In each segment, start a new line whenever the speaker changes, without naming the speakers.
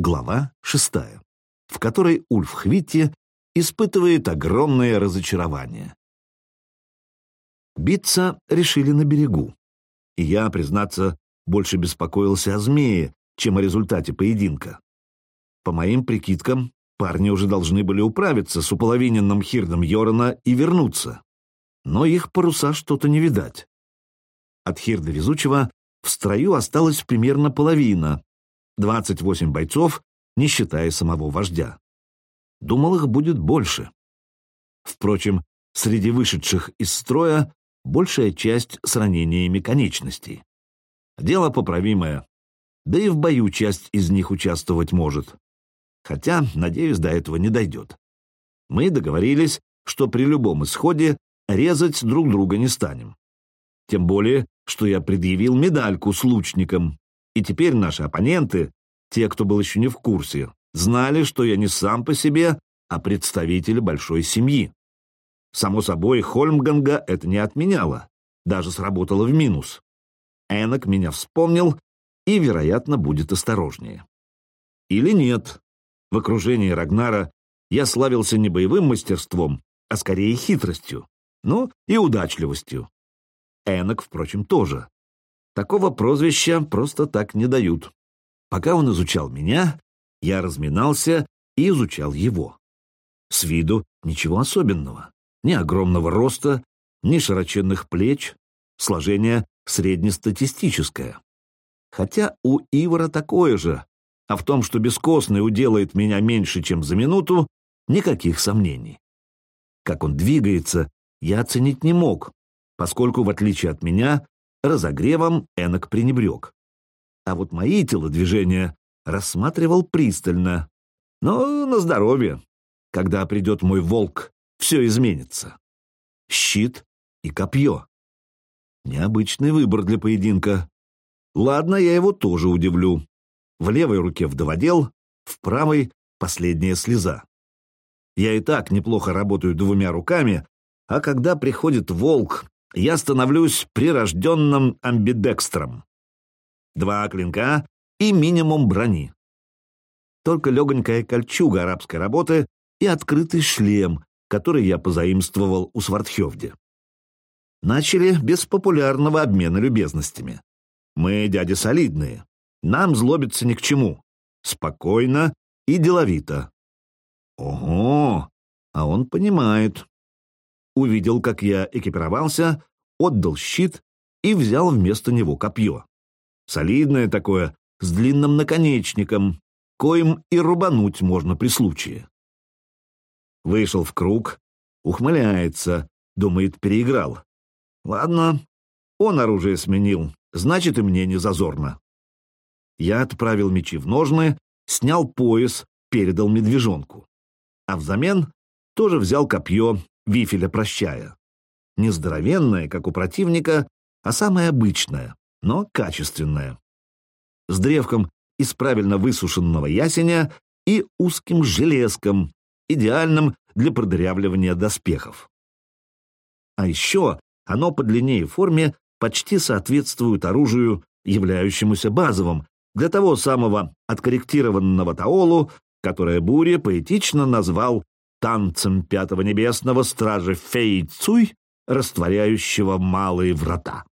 Глава шестая, в которой Ульф Хвитти испытывает огромное разочарование. Биться решили на берегу, и я, признаться, больше беспокоился о змее, чем о результате поединка. По моим прикидкам, парни уже должны были управиться с уполовиненным Хирдом Йорона и вернуться. Но их паруса что-то не видать. От Хирда Везучего в строю осталась примерно половина, 28 бойцов, не считая самого вождя. Думал, их будет больше. Впрочем, среди вышедших из строя большая часть с ранениями конечностей. Дело поправимое. Да и в бою часть из них участвовать может. Хотя, надеюсь, до этого не дойдет. Мы договорились, что при любом исходе резать друг друга не станем. Тем более, что я предъявил медальку с лучником, и теперь наши оппоненты, те, кто был еще не в курсе, знали, что я не сам по себе, а представитель большой семьи. Само собой, Хольмганга это не отменяло, даже сработало в минус. Энок меня вспомнил и, вероятно, будет осторожнее. Или нет. В окружении Рагнара я славился не боевым мастерством, а скорее хитростью, ну и удачливостью. Энок, впрочем, тоже. Такого прозвища просто так не дают. Пока он изучал меня, я разминался и изучал его. С виду ничего особенного. Ни огромного роста, ни широченных плеч, сложение среднестатистическое. Хотя у Ивара такое же, а в том, что бескостный уделает меня меньше, чем за минуту, никаких сомнений. Как он двигается, я оценить не мог, поскольку, в отличие от меня, разогревом Энок пренебрег. А вот мои телодвижения рассматривал пристально. Но на здоровье. Когда придет мой волк, все изменится. Щит и копье. Необычный выбор для поединка. Ладно, я его тоже удивлю. В левой руке вдоводел, в правой — последняя слеза. Я и так неплохо работаю двумя руками, а когда приходит волк, я становлюсь прирожденным амбидекстром. Два клинка и минимум брони. Только легонькая кольчуга арабской работы и открытый шлем, который я позаимствовал у Свардхевде. Начали без популярного обмена любезностями. Мы, дяди, солидные. Нам злобиться ни к чему. Спокойно и деловито. Ого! А он понимает увидел, как я экипировался, отдал щит и взял вместо него копье. Солидное такое, с длинным наконечником, коим и рубануть можно при случае. Вышел в круг, ухмыляется, думает, переиграл. Ладно, он оружие сменил, значит, и мне не зазорно. Я отправил мечи в ножны, снял пояс, передал медвежонку. А взамен тоже взял копье вифеля прощая. Не здоровенная, как у противника, а самая обычная, но качественная. С древком из правильно высушенного ясеня и узким железком, идеальным для продырявливания доспехов. А еще оно по длине и форме почти соответствует оружию, являющемуся базовым, для того самого откорректированного таолу, которое Буря поэтично назвал танцем пятого небесного стража Фей Цуй, растворяющего малые врата.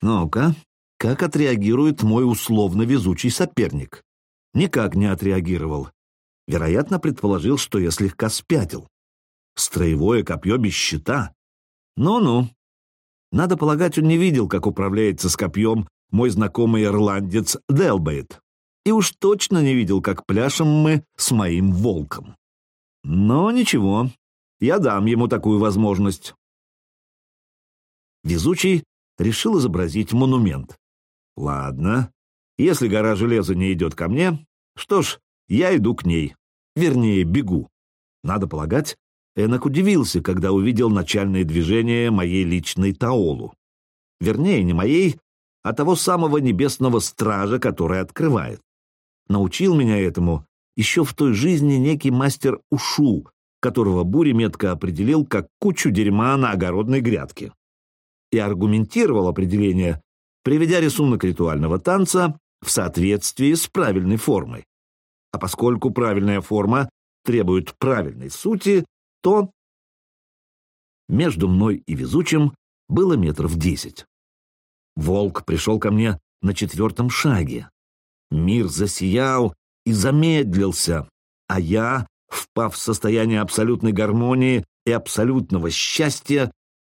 Ну-ка, как отреагирует мой условно везучий соперник? Никак не отреагировал. Вероятно, предположил, что я слегка спятил. Строевое копье без щита. Ну-ну. Надо полагать, он не видел, как управляется с копьем мой знакомый ирландец Делбейт. И уж точно не видел, как пляшем мы с моим волком. Но ничего, я дам ему такую возможность. Везучий решил изобразить монумент. Ладно, если гора железа не идет ко мне, что ж, я иду к ней. Вернее, бегу. Надо полагать, Энок удивился, когда увидел начальное движение моей личной Таолу. Вернее, не моей, а того самого небесного стража, который открывает. Научил меня этому еще в той жизни некий мастер Ушу, которого Бури метко определил как кучу дерьма на огородной грядке. И аргументировал определение, приведя рисунок ритуального танца в соответствии с правильной формой. а поскольку правильная форма требует правильной сути, то... Между мной и везучим было метров десять. Волк пришел ко мне на четвертом шаге. Мир засиял и замедлился, а я, впав в состояние абсолютной гармонии и абсолютного счастья,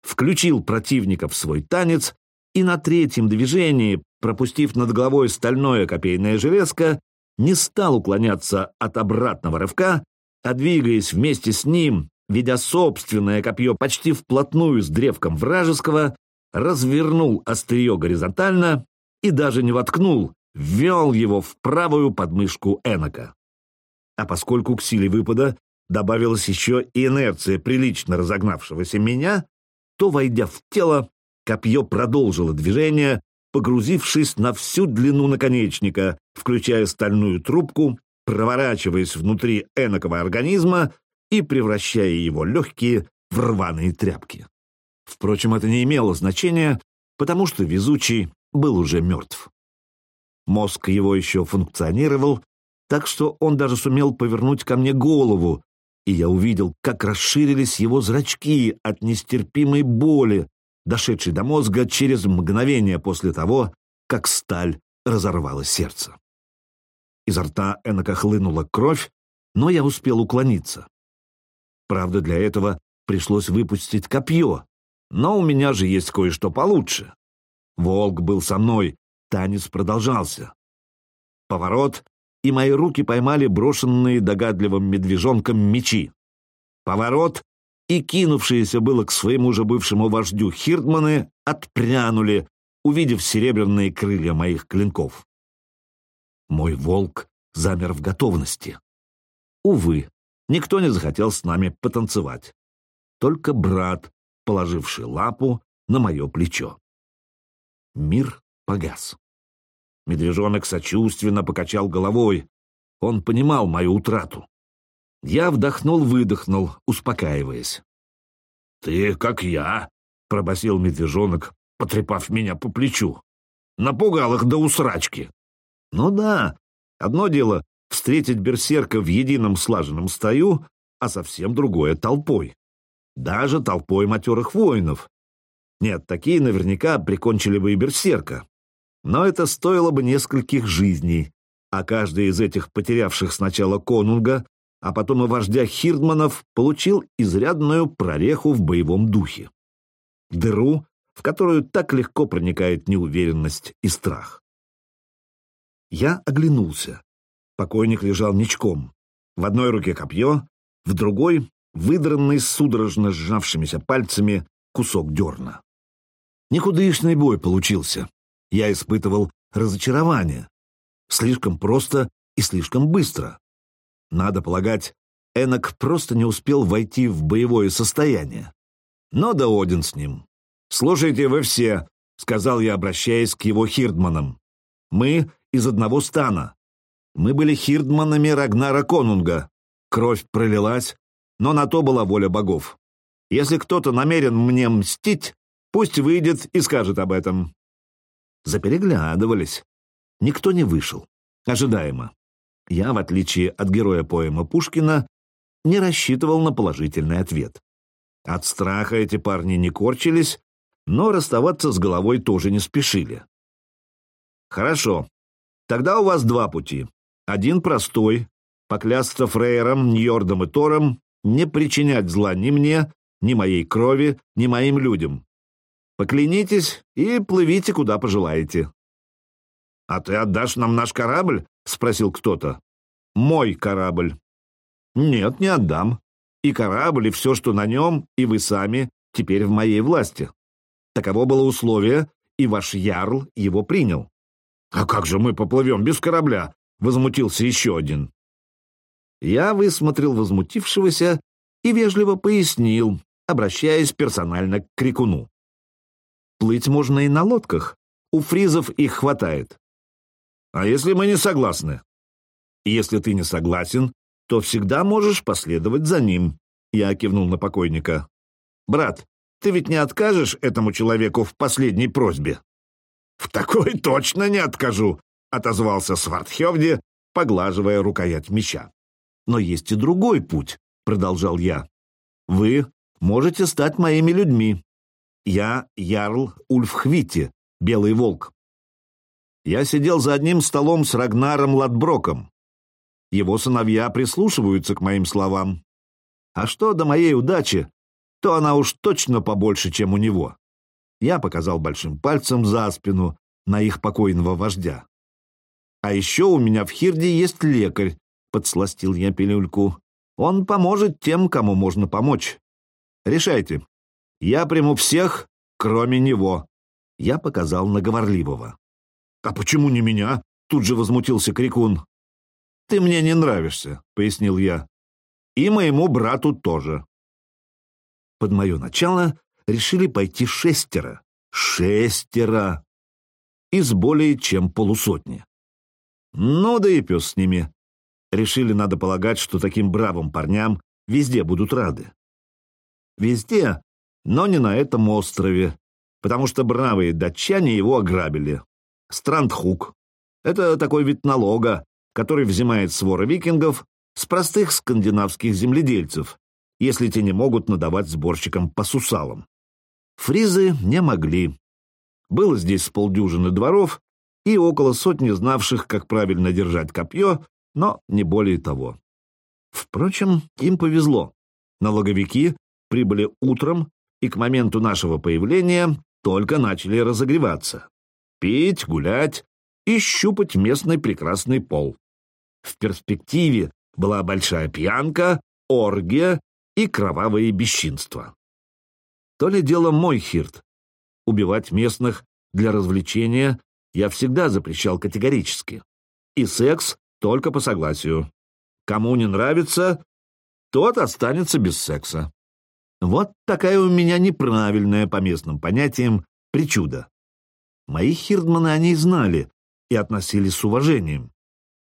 включил противника в свой танец и на третьем движении, пропустив над головой стальное копейное железко, не стал уклоняться от обратного рывка, а двигаясь вместе с ним, ведя собственное копье почти вплотную с древком вражеского, развернул острие горизонтально и даже не воткнул, ввел его в правую подмышку Энока. А поскольку к силе выпада добавилась еще и инерция прилично разогнавшегося меня, то, войдя в тело, копье продолжило движение, погрузившись на всю длину наконечника, включая стальную трубку, проворачиваясь внутри энокового организма и превращая его легкие в рваные тряпки. Впрочем, это не имело значения, потому что везучий был уже мертв. Мозг его еще функционировал, так что он даже сумел повернуть ко мне голову, и я увидел, как расширились его зрачки от нестерпимой боли, дошедшей до мозга через мгновение после того, как сталь разорвала сердце. Изо рта Энока хлынула кровь, но я успел уклониться. Правда, для этого пришлось выпустить копье, но у меня же есть кое-что получше. Волк был со мной, танец продолжался. Поворот, и мои руки поймали брошенные догадливым медвежонком мечи. Поворот, и кинувшиеся было к своему же бывшему вождю Хирдманы отпрянули, увидев серебряные крылья моих клинков. Мой волк замер в готовности. Увы, никто не захотел с нами потанцевать. Только брат, положивший лапу на мое плечо. Мир погас. Медвежонок сочувственно покачал головой. Он понимал мою утрату. Я вдохнул-выдохнул, успокаиваясь. «Ты как я», — пробасил медвежонок, потрепав меня по плечу. Напугал их до усрачки. Ну да, одно дело встретить берсерка в едином слаженном стою, а совсем другое — толпой. Даже толпой матерых воинов. Нет, такие наверняка прикончили бы и берсерка. Но это стоило бы нескольких жизней, а каждый из этих потерявших сначала конунга, а потом и вождя Хирдманов получил изрядную прореху в боевом духе. Дыру, в которую так легко проникает неуверенность и страх. Я оглянулся. Покойник лежал ничком. В одной руке копье, в другой — выдранный судорожно сжавшимися пальцами кусок дерна. Никудышный бой получился. Я испытывал разочарование. Слишком просто и слишком быстро. Надо полагать, Энок просто не успел войти в боевое состояние. Но да Один с ним. «Слушайте вы все», — сказал я, обращаясь к его хирдманам. «Мы из одного стана. Мы были хирдманами Рагнара Конунга. Кровь пролилась, но на то была воля богов. Если кто-то намерен мне мстить, пусть выйдет и скажет об этом. Запереглядывались. Никто не вышел. Ожидаемо. Я, в отличие от героя поэма Пушкина, не рассчитывал на положительный ответ. От страха эти парни не корчились, но расставаться с головой тоже не спешили. Хорошо, Тогда у вас два пути. Один простой — поклясться Фрейером, Ньордом и Тором, не причинять зла ни мне, ни моей крови, ни моим людям. Поклянитесь и плывите, куда пожелаете. — А ты отдашь нам наш корабль? — спросил кто-то. — Мой корабль. — Нет, не отдам. И корабль, и все, что на нем, и вы сами, теперь в моей власти. Таково было условие, и ваш ярл его принял. «А как же мы поплывем без корабля?» — возмутился еще один. Я высмотрел возмутившегося и вежливо пояснил, обращаясь персонально к крикуну. «Плыть можно и на лодках. У фризов их хватает. А если мы не согласны?» «Если ты не согласен, то всегда можешь последовать за ним», — я кивнул на покойника. «Брат, ты ведь не откажешь этому человеку в последней просьбе?» «В такой точно не откажу», — отозвался Свардхевди, поглаживая рукоять меча. «Но есть и другой путь», — продолжал я. «Вы можете стать моими людьми. Я Ярл Ульфхвити, Белый Волк. Я сидел за одним столом с Рагнаром Ладброком. Его сыновья прислушиваются к моим словам. А что до моей удачи, то она уж точно побольше, чем у него. Я показал большим пальцем за спину на их покойного вождя. А еще у меня в Хирде есть лекарь, подсластил я пилюльку. Он поможет тем, кому можно помочь. Решайте. Я приму всех, кроме него. Я показал на говорливого. «А почему не меня?» — тут же возмутился Крикун. «Ты мне не нравишься», — пояснил я. «И моему брату тоже». Под мое начало решили пойти шестеро. Шестеро! Из более чем полусотни. Ну да и пес с ними. Решили, надо полагать, что таким бравым парням везде будут рады. Везде, но не на этом острове, потому что бравые датчане его ограбили. Страндхук. Это такой вид налога, который взимает свора викингов с простых скандинавских земледельцев, если те не могут надавать сборщикам по сусалам. Фризы не могли. Было здесь полдюжины дворов и около сотни знавших, как правильно держать копье, но не более того. Впрочем, им повезло. Налоговики прибыли утром и к моменту нашего появления только начали разогреваться петь, гулять и щупать местный прекрасный пол. В перспективе была большая пьянка, оргия и кровавые бесчинства. То ли дело мой хирт. Убивать местных для развлечения я всегда запрещал категорически. И секс только по согласию. Кому не нравится, тот останется без секса. Вот такая у меня неправильная по местным понятиям причуда. Мои хирдманы о ней знали и относились с уважением.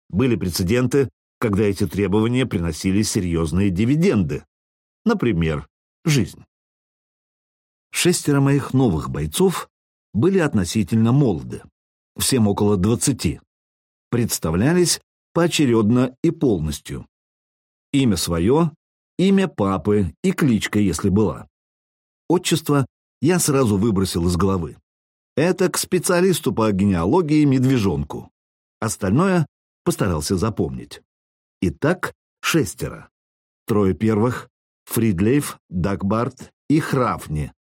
Были прецеденты, когда эти требования приносили серьезные дивиденды. Например, жизнь. Шестеро моих новых бойцов были относительно молоды, всем около двадцати. Представлялись поочередно и полностью. Имя свое, имя папы и кличка, если была. Отчество я сразу выбросил из головы. Это к специалисту по генеалогии медвежонку. Остальное постарался запомнить. Итак, шестеро. Трое первых — Фридлейф, Дагбарт и Храфни,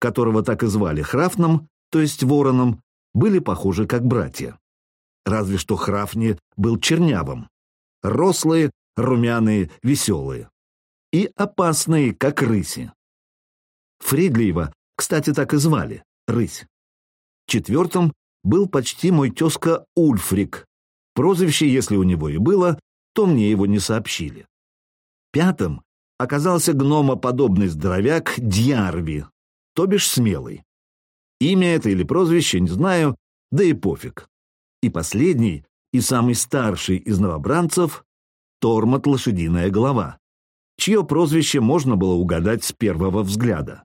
которого так и звали Храфном, то есть Вороном, были похожи как братья. Разве что Храфни был чернявым. Рослые, румяные, веселые. И опасные, как рыси. Фридлеева, кстати, так и звали — рысь. Четвертым был почти мой тезка Ульфрик. Прозвище, если у него и было, то мне его не сообщили. Пятым оказался гномоподобный здоровяк Дьярви, то бишь смелый. Имя это или прозвище, не знаю, да и пофиг. И последний, и самый старший из новобранцев — Тормот Лошадиная Голова, чье прозвище можно было угадать с первого взгляда.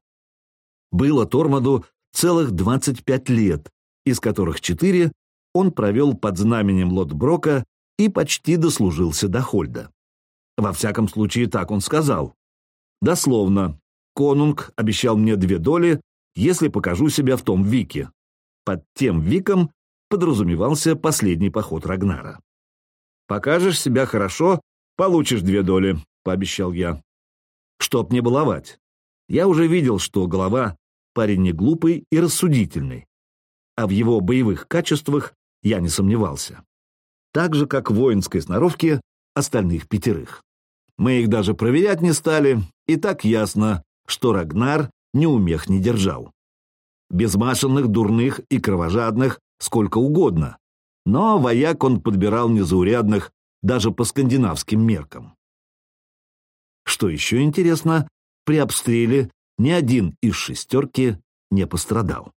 Было Тормоду целых 25 лет, из которых 4 он провел под знаменем Лотброка и почти дослужился до Хольда. Во всяком случае, так он сказал. Дословно, конунг обещал мне две доли, если покажу себя в том Вике. Под тем Виком подразумевался последний поход Рагнара. «Покажешь себя хорошо, получишь две доли», — пообещал я. Чтоб не баловать. Я уже видел, что голова парень не глупый и рассудительный. А в его боевых качествах я не сомневался. Так же, как в воинской сноровке остальных пятерых. Мы их даже проверять не стали, и так ясно, что Рагнар неумех не держал. Безмашенных, дурных и кровожадных сколько угодно, но вояк он подбирал незаурядных даже по скандинавским меркам. Что еще интересно, при обстреле ни один из шестерки не пострадал.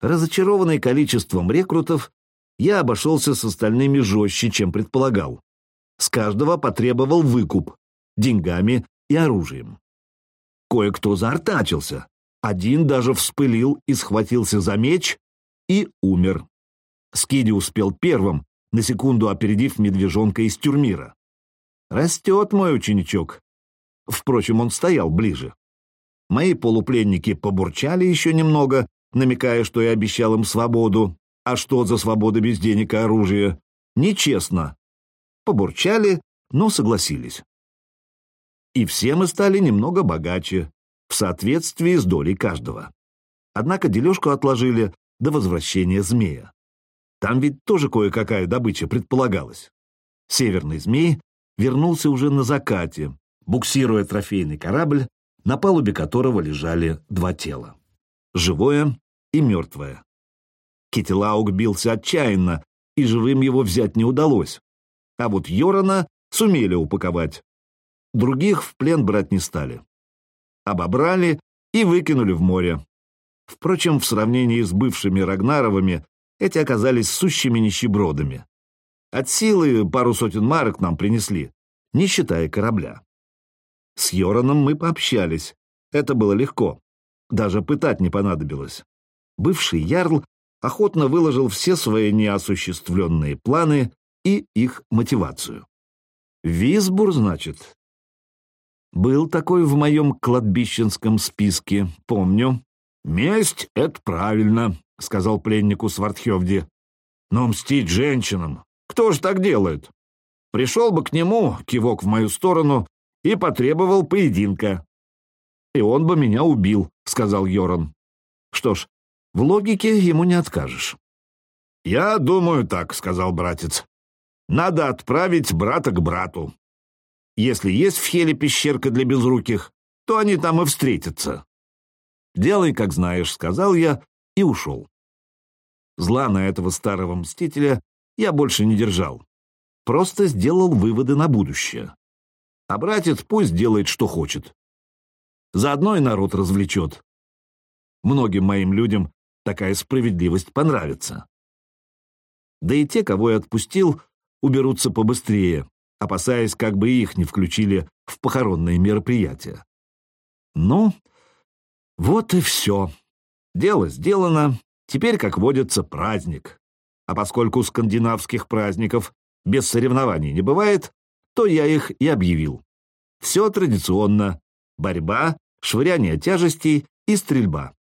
Разочарованный количеством рекрутов, я обошелся с остальными жестче, чем предполагал. С каждого потребовал выкуп деньгами и оружием. Кое-кто заортачился, один даже вспылил и схватился за меч и умер. Скиди успел первым, на секунду опередив медвежонка из тюрмира. Растет мой ученичок. Впрочем, он стоял ближе. Мои полупленники побурчали еще немного, намекая, что я обещал им свободу. А что за свобода без денег и оружия? Нечестно. Побурчали, но согласились. И все мы стали немного богаче, в соответствии с долей каждого. Однако дележку отложили до возвращения змея. Там ведь тоже кое-какая добыча предполагалась. Северный змей вернулся уже на закате, буксируя трофейный корабль, на палубе которого лежали два тела — живое и мертвое. Китилаук бился отчаянно, и живым его взять не удалось. А вот Йорона сумели упаковать. Других в плен брать не стали. Обобрали и выкинули в море. Впрочем, в сравнении с бывшими Рагнаровыми, эти оказались сущими нищебродами. От силы пару сотен марок нам принесли, не считая корабля. С Йораном мы пообщались. Это было легко. Даже пытать не понадобилось. Бывший ярл охотно выложил все свои неосуществленные планы и их мотивацию. Висбур, значит? Был такой в моем кладбищенском списке, помню. «Месть — это правильно», — сказал пленнику Свардхевди. «Но мстить женщинам? Кто ж так делает?» Пришел бы к нему, кивок в мою сторону, и потребовал поединка. «И он бы меня убил», — сказал Йоран. «Что ж, в логике ему не откажешь». «Я думаю так», — сказал братец. «Надо отправить брата к брату. Если есть в Хеле пещерка для безруких, то они там и встретятся». «Делай, как знаешь», — сказал я и ушел. Зла на этого старого мстителя я больше не держал. Просто сделал выводы на будущее. А братец пусть делает, что хочет. Заодно и народ развлечет. Многим моим людям такая справедливость понравится. Да и те, кого я отпустил, уберутся побыстрее, опасаясь, как бы их не включили в похоронные мероприятия. Ну, вот и все. Дело сделано, теперь, как водится, праздник. А поскольку скандинавских праздников без соревнований не бывает, то я их и объявил. Все традиционно. Борьба, швыряние тяжестей и стрельба.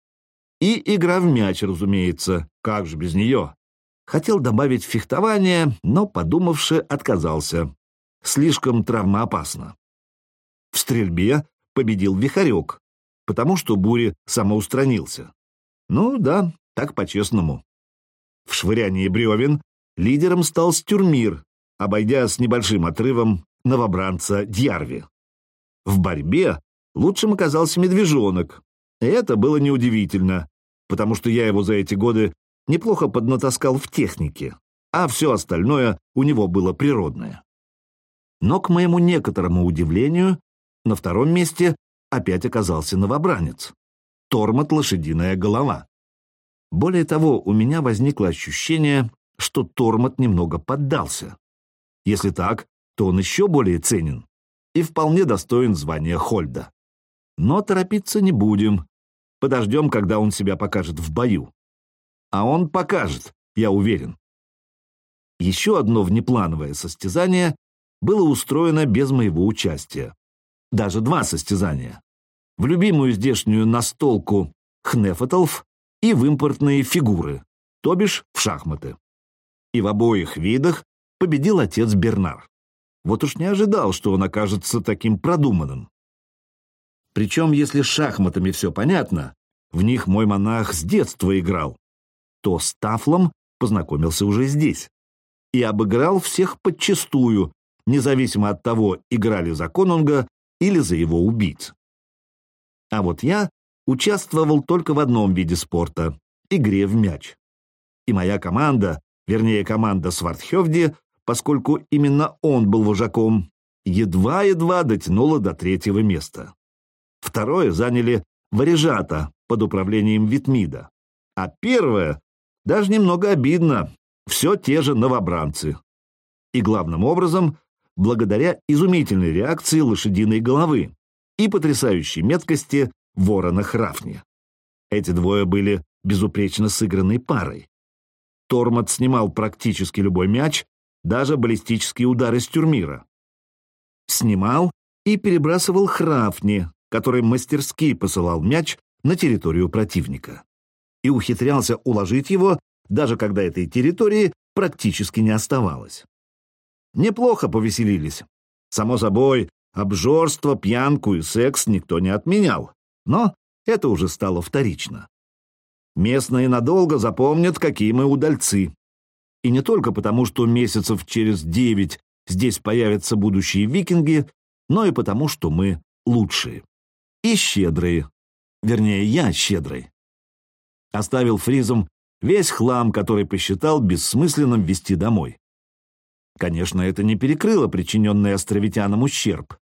И игра в мяч, разумеется, как же без нее. Хотел добавить фехтование, но, подумавши, отказался. Слишком травмоопасно. В стрельбе победил Вихарек, потому что Бури самоустранился. Ну да, так по-честному. В швырянии бревен лидером стал Стюрмир, обойдя с небольшим отрывом новобранца Дьярви. В борьбе лучшим оказался медвежонок, и это было неудивительно, потому что я его за эти годы неплохо поднатаскал в технике, а все остальное у него было природное. Но, к моему некоторому удивлению, на втором месте опять оказался новобранец. Тормот лошадиная голова. Более того, у меня возникло ощущение, что тормот немного поддался. Если так, то он еще более ценен и вполне достоин звания Хольда. Но торопиться не будем. Подождем, когда он себя покажет в бою. А он покажет, я уверен. Еще одно внеплановое состязание было устроено без моего участия. Даже два состязания. В любимую здешнюю настолку Хнефеталф и в импортные фигуры, то бишь в шахматы. И в обоих видах победил отец Бернар. Вот уж не ожидал, что он окажется таким продуманным. Причем, если с шахматами все понятно, в них мой монах с детства играл, то с Тафлом познакомился уже здесь и обыграл всех подчистую, независимо от того, играли за конунга или за его убийц. А вот я участвовал только в одном виде спорта — игре в мяч. И моя команда, вернее команда Свардхевди, поскольку именно он был вожаком, едва-едва дотянула до третьего места. Второе заняли Варежата под управлением Витмида. А первое, даже немного обидно, все те же новобранцы. И главным образом, благодаря изумительной реакции лошадиной головы и потрясающей меткости ворона Храфни. Эти двое были безупречно сыгранной парой. Тормот снимал практически любой мяч, даже баллистические удары с тюрмира. Снимал и перебрасывал Храфни, который мастерски посылал мяч на территорию противника. И ухитрялся уложить его, даже когда этой территории практически не оставалось. Неплохо повеселились. Само собой, обжорство, пьянку и секс никто не отменял, но это уже стало вторично. Местные надолго запомнят, какие мы удальцы. И не только потому, что месяцев через девять здесь появятся будущие викинги, но и потому, что мы лучшие. И щедрые. Вернее, я щедрый. Оставил фризом весь хлам, который посчитал бессмысленным везти домой. Конечно, это не перекрыло причиненный островитянам ущерб,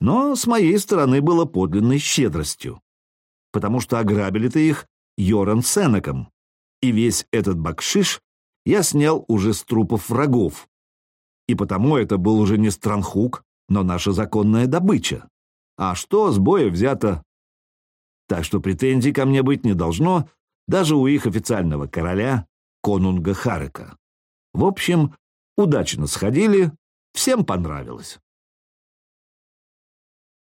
но с моей стороны было подлинной щедростью, потому что ограбили-то их Йоран Сенеком, и весь этот бакшиш я снял уже с трупов врагов, и потому это был уже не Странхук, но наша законная добыча. А что с боя взято? Так что претензий ко мне быть не должно, даже у их официального короля, конунга Харека. В общем, удачно сходили, всем понравилось.